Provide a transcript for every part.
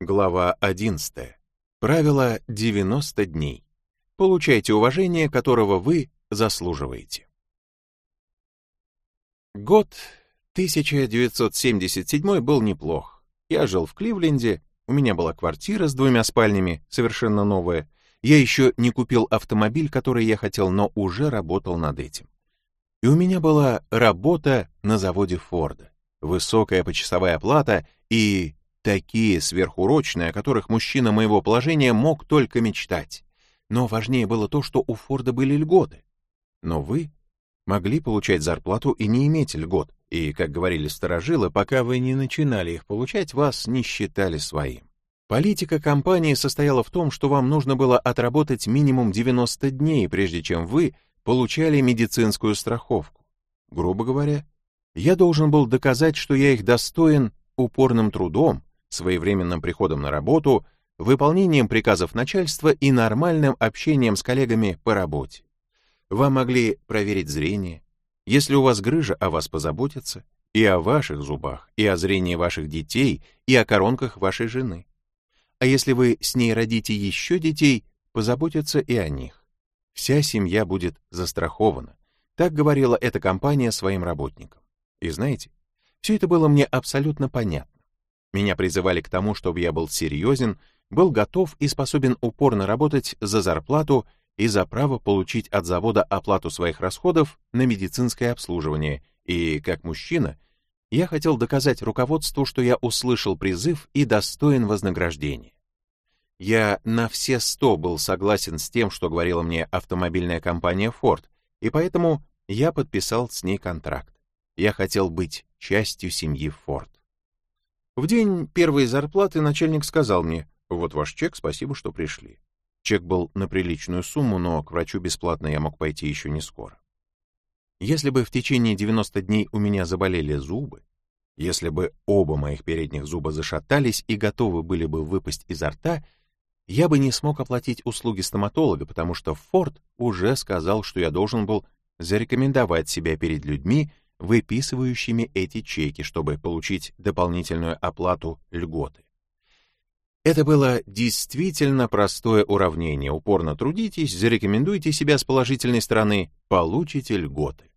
Глава 11. Правило 90 дней. Получайте уважение, которого вы заслуживаете. Год 1977 был неплох. Я жил в Кливленде, у меня была квартира с двумя спальнями, совершенно новая. Я еще не купил автомобиль, который я хотел, но уже работал над этим. И у меня была работа на заводе Форда, высокая почасовая оплата и Такие сверхурочные, о которых мужчина моего положения мог только мечтать. Но важнее было то, что у Форда были льготы. Но вы могли получать зарплату и не иметь льгот, и, как говорили старожилы, пока вы не начинали их получать, вас не считали своим. Политика компании состояла в том, что вам нужно было отработать минимум 90 дней, прежде чем вы получали медицинскую страховку. Грубо говоря, я должен был доказать, что я их достоин упорным трудом, своевременным приходом на работу, выполнением приказов начальства и нормальным общением с коллегами по работе. Вам могли проверить зрение. Если у вас грыжа, о вас позаботятся, и о ваших зубах, и о зрении ваших детей, и о коронках вашей жены. А если вы с ней родите еще детей, позаботятся и о них. Вся семья будет застрахована. Так говорила эта компания своим работникам. И знаете, все это было мне абсолютно понятно. Меня призывали к тому, чтобы я был серьезен, был готов и способен упорно работать за зарплату и за право получить от завода оплату своих расходов на медицинское обслуживание, и, как мужчина, я хотел доказать руководству, что я услышал призыв и достоин вознаграждения. Я на все сто был согласен с тем, что говорила мне автомобильная компания Ford, и поэтому я подписал с ней контракт. Я хотел быть частью семьи Ford. В день первой зарплаты начальник сказал мне, вот ваш чек, спасибо, что пришли. Чек был на приличную сумму, но к врачу бесплатно я мог пойти еще не скоро. Если бы в течение 90 дней у меня заболели зубы, если бы оба моих передних зуба зашатались и готовы были бы выпасть изо рта, я бы не смог оплатить услуги стоматолога, потому что Форд уже сказал, что я должен был зарекомендовать себя перед людьми, выписывающими эти чеки, чтобы получить дополнительную оплату льготы. Это было действительно простое уравнение. Упорно трудитесь, зарекомендуйте себя с положительной стороны, получите льготы.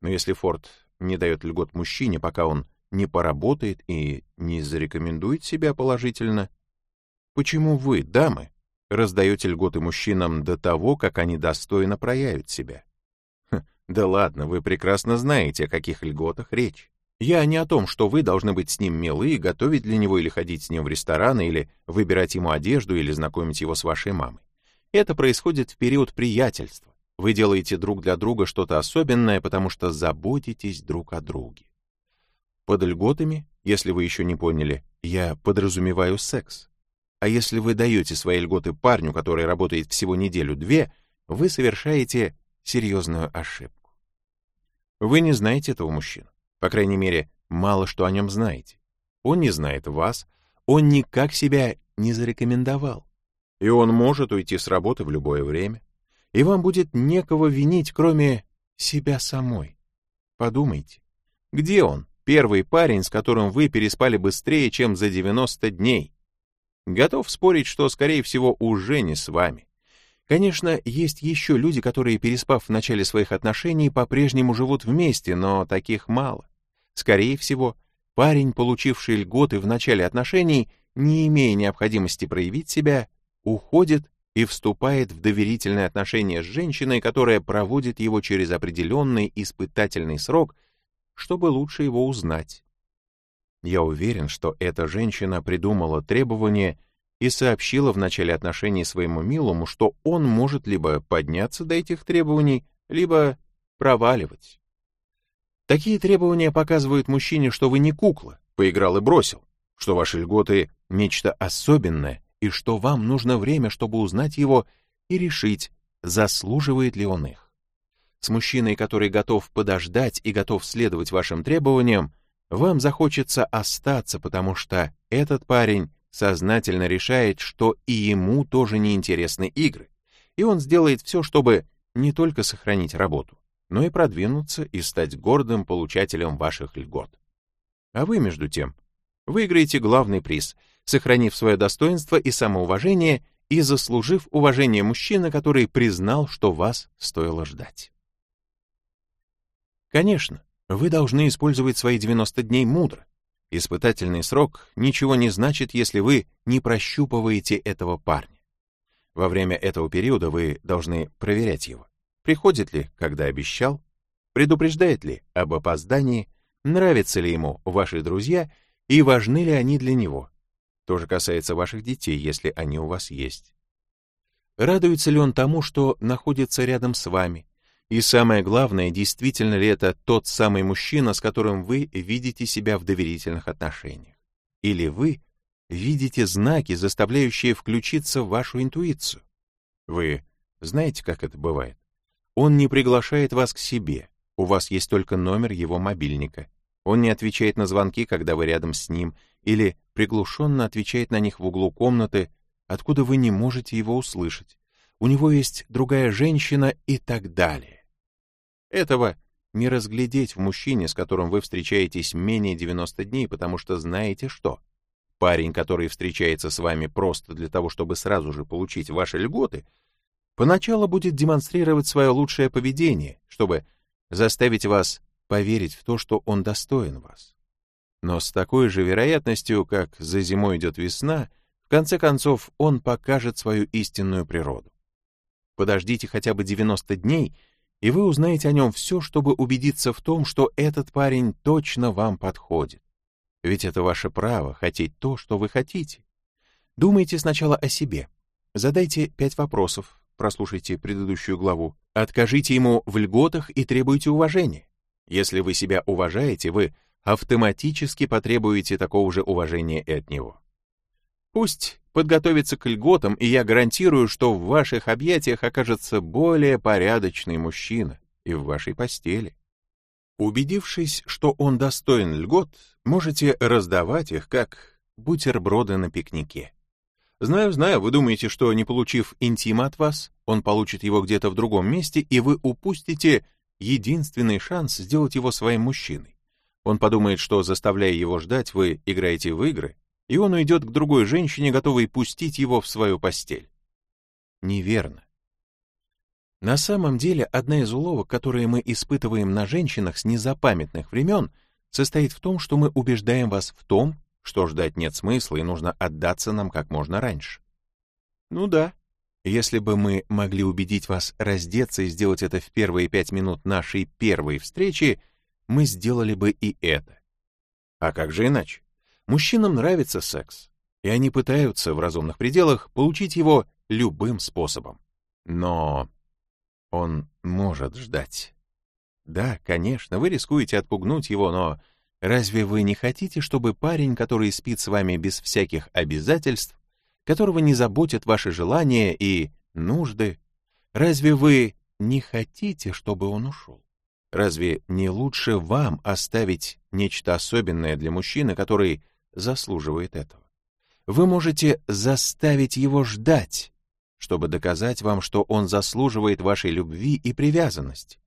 Но если Форд не дает льгот мужчине, пока он не поработает и не зарекомендует себя положительно, почему вы, дамы, раздаете льготы мужчинам до того, как они достойно проявят себя? Да ладно, вы прекрасно знаете, о каких льготах речь. Я не о том, что вы должны быть с ним милы, готовить для него или ходить с ним в рестораны, или выбирать ему одежду, или знакомить его с вашей мамой. Это происходит в период приятельства. Вы делаете друг для друга что-то особенное, потому что заботитесь друг о друге. Под льготами, если вы еще не поняли, я подразумеваю секс. А если вы даете свои льготы парню, который работает всего неделю-две, вы совершаете серьезную ошибку. Вы не знаете этого мужчину. По крайней мере, мало что о нем знаете. Он не знает вас, он никак себя не зарекомендовал. И он может уйти с работы в любое время. И вам будет некого винить, кроме себя самой. Подумайте, где он, первый парень, с которым вы переспали быстрее, чем за 90 дней? Готов спорить, что, скорее всего, уже не с вами. Конечно, есть еще люди, которые, переспав в начале своих отношений, по-прежнему живут вместе, но таких мало. Скорее всего, парень, получивший льготы в начале отношений, не имея необходимости проявить себя, уходит и вступает в доверительные отношения с женщиной, которая проводит его через определенный испытательный срок, чтобы лучше его узнать. Я уверен, что эта женщина придумала требование — и сообщила в начале отношений своему милому, что он может либо подняться до этих требований, либо проваливать. Такие требования показывают мужчине, что вы не кукла, поиграл и бросил, что ваши льготы — нечто особенное, и что вам нужно время, чтобы узнать его и решить, заслуживает ли он их. С мужчиной, который готов подождать и готов следовать вашим требованиям, вам захочется остаться, потому что этот парень сознательно решает, что и ему тоже неинтересны игры, и он сделает все, чтобы не только сохранить работу, но и продвинуться и стать гордым получателем ваших льгот. А вы, между тем, выиграете главный приз сохранив свое достоинство и самоуважение и заслужив уважение мужчины, который признал, что вас стоило ждать. Конечно, вы должны использовать свои 90 дней мудро. Испытательный срок ничего не значит, если вы не прощупываете этого парня. Во время этого периода вы должны проверять его. Приходит ли, когда обещал, предупреждает ли об опоздании, нравятся ли ему ваши друзья и важны ли они для него. То же касается ваших детей, если они у вас есть. Радуется ли он тому, что находится рядом с вами, и самое главное, действительно ли это тот самый мужчина, с которым вы видите себя в доверительных отношениях? Или вы видите знаки, заставляющие включиться в вашу интуицию? Вы знаете, как это бывает? Он не приглашает вас к себе, у вас есть только номер его мобильника. Он не отвечает на звонки, когда вы рядом с ним, или приглушенно отвечает на них в углу комнаты, откуда вы не можете его услышать. У него есть другая женщина и так далее. Этого не разглядеть в мужчине, с которым вы встречаетесь менее 90 дней, потому что знаете что? Парень, который встречается с вами просто для того, чтобы сразу же получить ваши льготы, поначалу будет демонстрировать свое лучшее поведение, чтобы заставить вас поверить в то, что он достоин вас. Но с такой же вероятностью, как за зимой идет весна, в конце концов он покажет свою истинную природу. Подождите хотя бы 90 дней — и вы узнаете о нем все, чтобы убедиться в том, что этот парень точно вам подходит. Ведь это ваше право хотеть то, что вы хотите. Думайте сначала о себе. Задайте пять вопросов, прослушайте предыдущую главу. Откажите ему в льготах и требуйте уважения. Если вы себя уважаете, вы автоматически потребуете такого же уважения и от него. Пусть подготовиться к льготам, и я гарантирую, что в ваших объятиях окажется более порядочный мужчина и в вашей постели. Убедившись, что он достоин льгот, можете раздавать их, как бутерброды на пикнике. Знаю, знаю, вы думаете, что не получив интима от вас, он получит его где-то в другом месте, и вы упустите единственный шанс сделать его своим мужчиной. Он подумает, что, заставляя его ждать, вы играете в игры, и он уйдет к другой женщине, готовой пустить его в свою постель. Неверно. На самом деле, одна из уловок, которые мы испытываем на женщинах с незапамятных времен, состоит в том, что мы убеждаем вас в том, что ждать нет смысла и нужно отдаться нам как можно раньше. Ну да, если бы мы могли убедить вас раздеться и сделать это в первые пять минут нашей первой встречи, мы сделали бы и это. А как же иначе? Мужчинам нравится секс, и они пытаются в разумных пределах получить его любым способом. Но он может ждать. Да, конечно, вы рискуете отпугнуть его, но разве вы не хотите, чтобы парень, который спит с вами без всяких обязательств, которого не заботят ваши желания и нужды, разве вы не хотите, чтобы он ушел? Разве не лучше вам оставить нечто особенное для мужчины, который заслуживает этого. Вы можете заставить его ждать, чтобы доказать вам, что он заслуживает вашей любви и привязанности.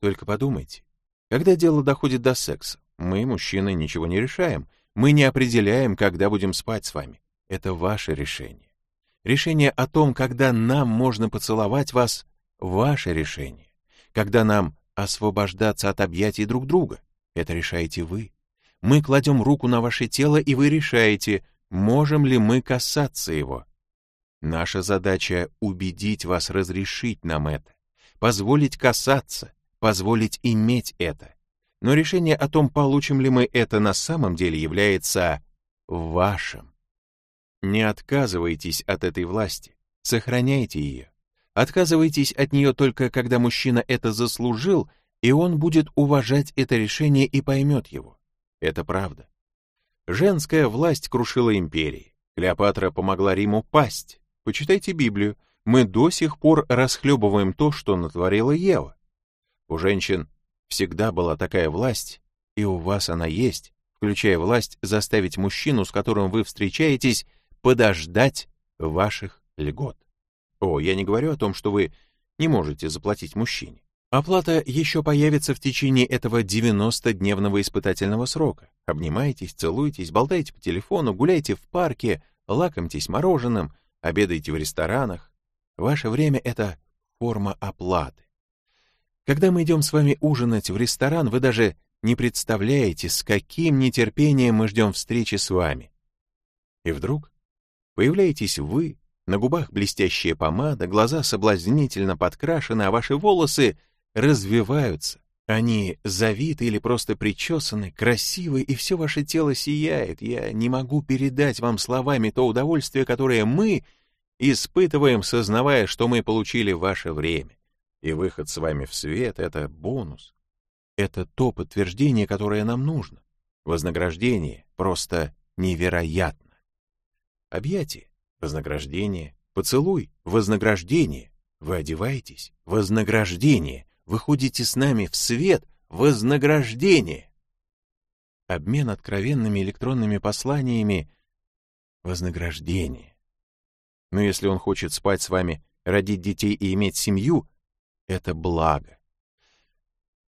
Только подумайте, когда дело доходит до секса, мы, мужчины, ничего не решаем, мы не определяем, когда будем спать с вами. Это ваше решение. Решение о том, когда нам можно поцеловать вас, ваше решение. Когда нам освобождаться от объятий друг друга, это решаете вы. Мы кладем руку на ваше тело, и вы решаете, можем ли мы касаться его. Наша задача — убедить вас разрешить нам это, позволить касаться, позволить иметь это. Но решение о том, получим ли мы это на самом деле, является вашим. Не отказывайтесь от этой власти, сохраняйте ее. Отказывайтесь от нее только когда мужчина это заслужил, и он будет уважать это решение и поймет его. Это правда. Женская власть крушила империи. Клеопатра помогла Риму пасть. Почитайте Библию. Мы до сих пор расхлебываем то, что натворила Ева. У женщин всегда была такая власть, и у вас она есть, включая власть заставить мужчину, с которым вы встречаетесь, подождать ваших льгот. О, я не говорю о том, что вы не можете заплатить мужчине. Оплата еще появится в течение этого 90-дневного испытательного срока. Обнимайтесь, целуйтесь, болтайте по телефону, гуляйте в парке, лакомьтесь мороженым, обедайте в ресторанах. Ваше время — это форма оплаты. Когда мы идем с вами ужинать в ресторан, вы даже не представляете, с каким нетерпением мы ждем встречи с вами. И вдруг появляетесь вы, на губах блестящая помада, глаза соблазнительно подкрашены, а ваши волосы развиваются. Они завиты или просто причесаны, красивы, и все ваше тело сияет. Я не могу передать вам словами то удовольствие, которое мы испытываем, сознавая, что мы получили ваше время. И выход с вами в свет — это бонус. Это то подтверждение, которое нам нужно. Вознаграждение просто невероятно. Объятие — вознаграждение. Поцелуй — вознаграждение. Вы одеваетесь — вознаграждение. Выходите с нами в свет — вознаграждение. Обмен откровенными электронными посланиями — вознаграждение. Но если он хочет спать с вами, родить детей и иметь семью, это благо.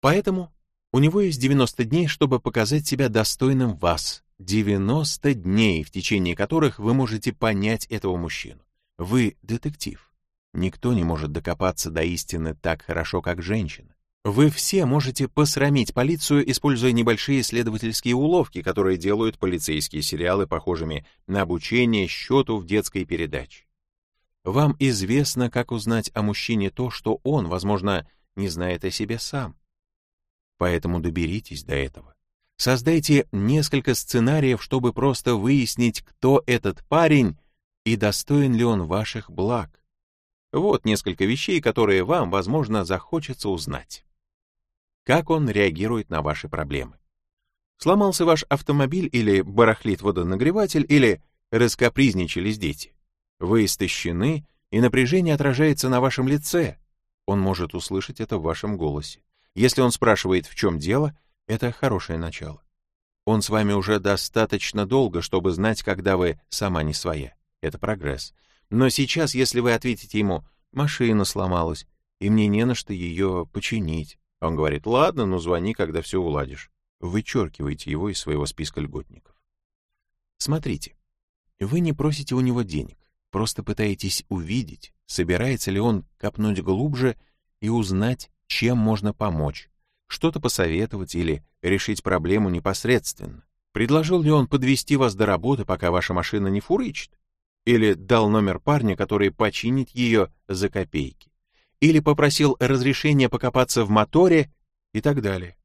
Поэтому у него есть 90 дней, чтобы показать себя достойным вас. 90 дней, в течение которых вы можете понять этого мужчину. Вы детектив. Никто не может докопаться до истины так хорошо, как женщина. Вы все можете посрамить полицию, используя небольшие следовательские уловки, которые делают полицейские сериалы похожими на обучение счету в детской передаче. Вам известно, как узнать о мужчине то, что он, возможно, не знает о себе сам. Поэтому доберитесь до этого. Создайте несколько сценариев, чтобы просто выяснить, кто этот парень и достоин ли он ваших благ. Вот несколько вещей, которые вам, возможно, захочется узнать. Как он реагирует на ваши проблемы? Сломался ваш автомобиль или барахлит водонагреватель, или раскопризничались дети? Вы истощены, и напряжение отражается на вашем лице. Он может услышать это в вашем голосе. Если он спрашивает, в чем дело, это хорошее начало. Он с вами уже достаточно долго, чтобы знать, когда вы сама не своя. Это прогресс. Но сейчас, если вы ответите ему «машина сломалась, и мне не на что ее починить», он говорит «ладно, ну звони, когда все уладишь». Вычеркиваете его из своего списка льготников. Смотрите, вы не просите у него денег. Просто пытаетесь увидеть, собирается ли он копнуть глубже и узнать, чем можно помочь, что-то посоветовать или решить проблему непосредственно. Предложил ли он подвести вас до работы, пока ваша машина не фурычит? Или дал номер парня, который починит ее за копейки? Или попросил разрешения покопаться в моторе и так далее?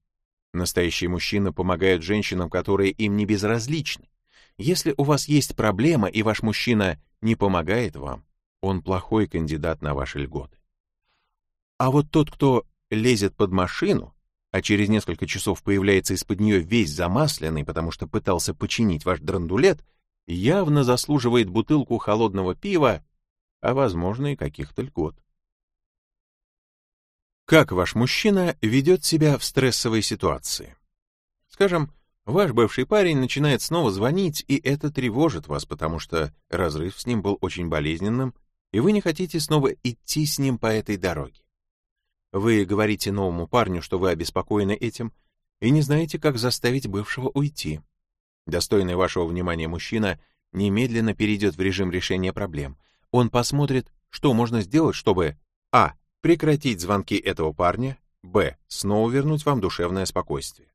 Настоящие мужчины помогают женщинам, которые им не безразличны. Если у вас есть проблема, и ваш мужчина не помогает вам, он плохой кандидат на ваши льготы. А вот тот, кто лезет под машину, а через несколько часов появляется из-под нее весь замасленный, потому что пытался починить ваш драндулет, явно заслуживает бутылку холодного пива, а, возможно, и каких-то льгот. Как ваш мужчина ведет себя в стрессовой ситуации? Скажем, Ваш бывший парень начинает снова звонить, и это тревожит вас, потому что разрыв с ним был очень болезненным, и вы не хотите снова идти с ним по этой дороге. Вы говорите новому парню, что вы обеспокоены этим, и не знаете, как заставить бывшего уйти. Достойный вашего внимания мужчина немедленно перейдет в режим решения проблем. Он посмотрит, что можно сделать, чтобы а. прекратить звонки этого парня, б. снова вернуть вам душевное спокойствие.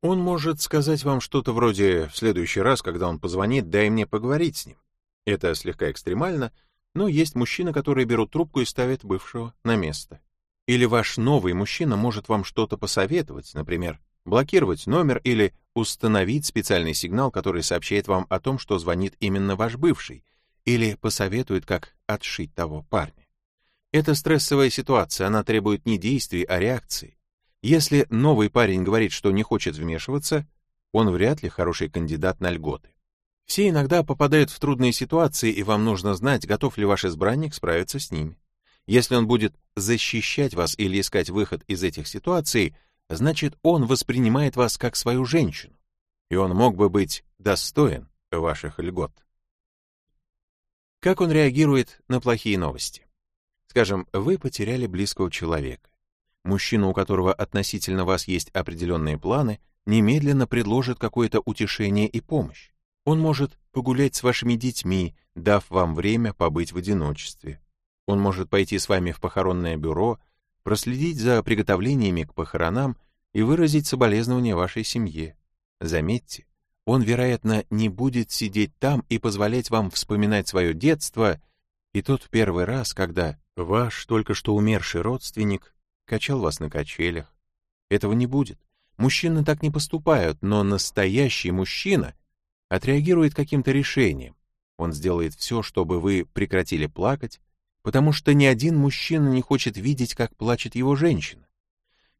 Он может сказать вам что-то вроде «в следующий раз, когда он позвонит, дай мне поговорить с ним». Это слегка экстремально, но есть мужчины, которые берут трубку и ставят бывшего на место. Или ваш новый мужчина может вам что-то посоветовать, например, блокировать номер или установить специальный сигнал, который сообщает вам о том, что звонит именно ваш бывший, или посоветует, как отшить того парня. Это стрессовая ситуация, она требует не действий, а реакции. Если новый парень говорит, что не хочет вмешиваться, он вряд ли хороший кандидат на льготы. Все иногда попадают в трудные ситуации, и вам нужно знать, готов ли ваш избранник справиться с ними. Если он будет защищать вас или искать выход из этих ситуаций, значит, он воспринимает вас как свою женщину, и он мог бы быть достоин ваших льгот. Как он реагирует на плохие новости? Скажем, вы потеряли близкого человека. Мужчина, у которого относительно вас есть определенные планы, немедленно предложит какое-то утешение и помощь. Он может погулять с вашими детьми, дав вам время побыть в одиночестве. Он может пойти с вами в похоронное бюро, проследить за приготовлениями к похоронам и выразить соболезнования вашей семье. Заметьте, он, вероятно, не будет сидеть там и позволять вам вспоминать свое детство и тот первый раз, когда ваш только что умерший родственник качал вас на качелях. Этого не будет. Мужчины так не поступают, но настоящий мужчина отреагирует каким-то решением. Он сделает все, чтобы вы прекратили плакать, потому что ни один мужчина не хочет видеть, как плачет его женщина.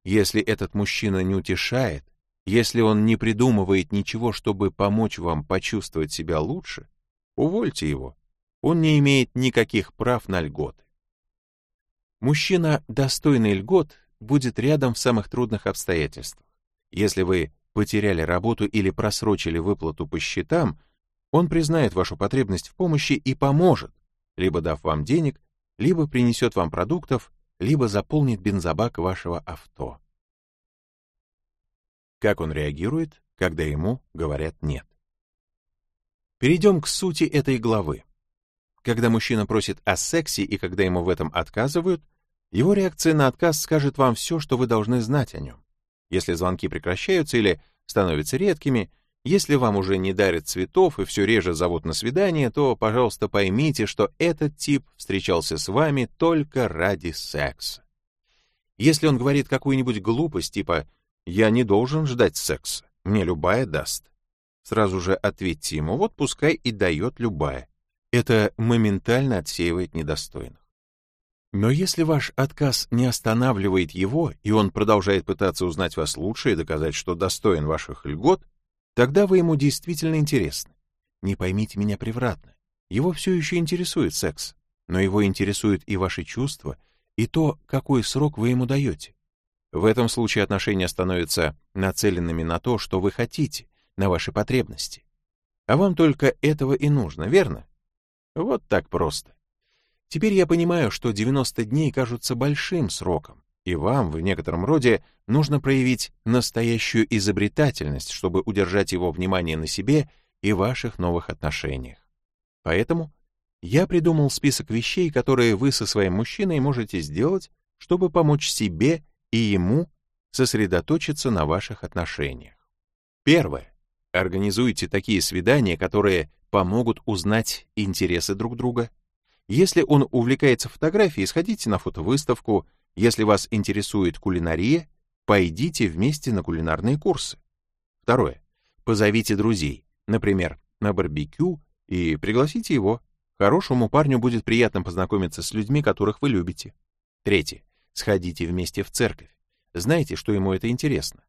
Если этот мужчина не утешает, если он не придумывает ничего, чтобы помочь вам почувствовать себя лучше, увольте его. Он не имеет никаких прав на льготы. Мужчина, достойный льгот, будет рядом в самых трудных обстоятельствах. Если вы потеряли работу или просрочили выплату по счетам, он признает вашу потребность в помощи и поможет, либо дав вам денег, либо принесет вам продуктов, либо заполнит бензобак вашего авто. Как он реагирует, когда ему говорят «нет». Перейдем к сути этой главы. Когда мужчина просит о сексе и когда ему в этом отказывают, его реакция на отказ скажет вам все, что вы должны знать о нем. Если звонки прекращаются или становятся редкими, если вам уже не дарят цветов и все реже зовут на свидание, то, пожалуйста, поймите, что этот тип встречался с вами только ради секса. Если он говорит какую-нибудь глупость, типа «я не должен ждать секса, мне любая даст», сразу же ответьте ему «вот пускай и дает любая». Это моментально отсеивает недостойных. Но если ваш отказ не останавливает его, и он продолжает пытаться узнать вас лучше и доказать, что достоин ваших льгот, тогда вы ему действительно интересны. Не поймите меня превратно. Его все еще интересует секс, но его интересуют и ваши чувства, и то, какой срок вы ему даете. В этом случае отношения становятся нацеленными на то, что вы хотите, на ваши потребности. А вам только этого и нужно, верно? Вот так просто. Теперь я понимаю, что 90 дней кажутся большим сроком, и вам, в некотором роде, нужно проявить настоящую изобретательность, чтобы удержать его внимание на себе и ваших новых отношениях. Поэтому я придумал список вещей, которые вы со своим мужчиной можете сделать, чтобы помочь себе и ему сосредоточиться на ваших отношениях. Первое. Организуйте такие свидания, которые помогут узнать интересы друг друга, если он увлекается фотографией, сходите на фотовыставку. Если вас интересует кулинария, пойдите вместе на кулинарные курсы. Второе. Позовите друзей, например, на барбекю и пригласите его. Хорошему парню будет приятно познакомиться с людьми, которых вы любите. Третье. Сходите вместе в церковь. Знаете, что ему это интересно.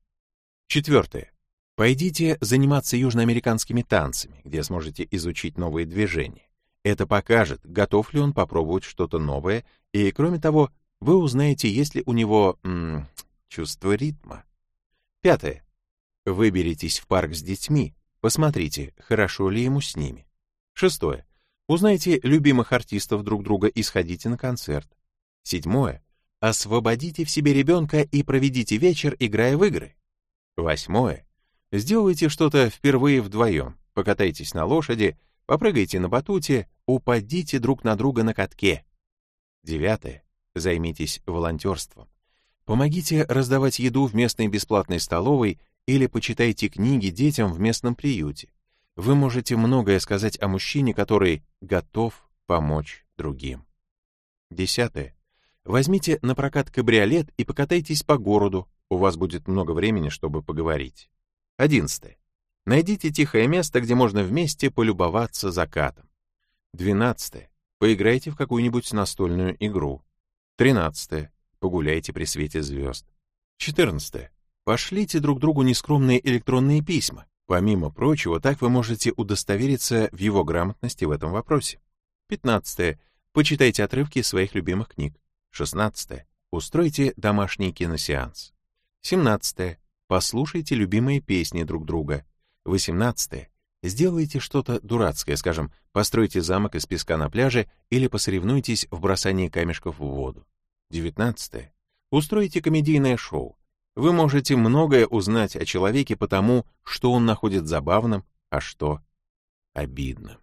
Четвертое. Пойдите заниматься южноамериканскими танцами, где сможете изучить новые движения. Это покажет, готов ли он попробовать что-то новое, и, кроме того, вы узнаете, есть ли у него м, чувство ритма. Пятое. Выберитесь в парк с детьми, посмотрите, хорошо ли ему с ними. Шестое. Узнайте любимых артистов друг друга и сходите на концерт. Седьмое. Освободите в себе ребенка и проведите вечер, играя в игры. Восьмое. Сделайте что-то впервые вдвоем, покатайтесь на лошади, попрыгайте на батуте, упадите друг на друга на катке. Девятое. Займитесь волонтерством. Помогите раздавать еду в местной бесплатной столовой или почитайте книги детям в местном приюте. Вы можете многое сказать о мужчине, который готов помочь другим. Десятое. Возьмите на прокат кабриолет и покатайтесь по городу, у вас будет много времени, чтобы поговорить. Одиннадцатое. Найдите тихое место, где можно вместе полюбоваться закатом. 12. Поиграйте в какую-нибудь настольную игру. 13. Погуляйте при свете звезд. 14. Пошлите друг другу нескромные электронные письма. Помимо прочего, так вы можете удостовериться в его грамотности в этом вопросе. 15. Почитайте отрывки своих любимых книг. 16. Устройте домашний киносеанс. 17. Послушайте любимые песни друг друга. 18. Сделайте что-то дурацкое, скажем, постройте замок из песка на пляже или посоревнуйтесь в бросании камешков в воду. 19. Устройте комедийное шоу. Вы можете многое узнать о человеке по тому, что он находит забавным, а что обидным.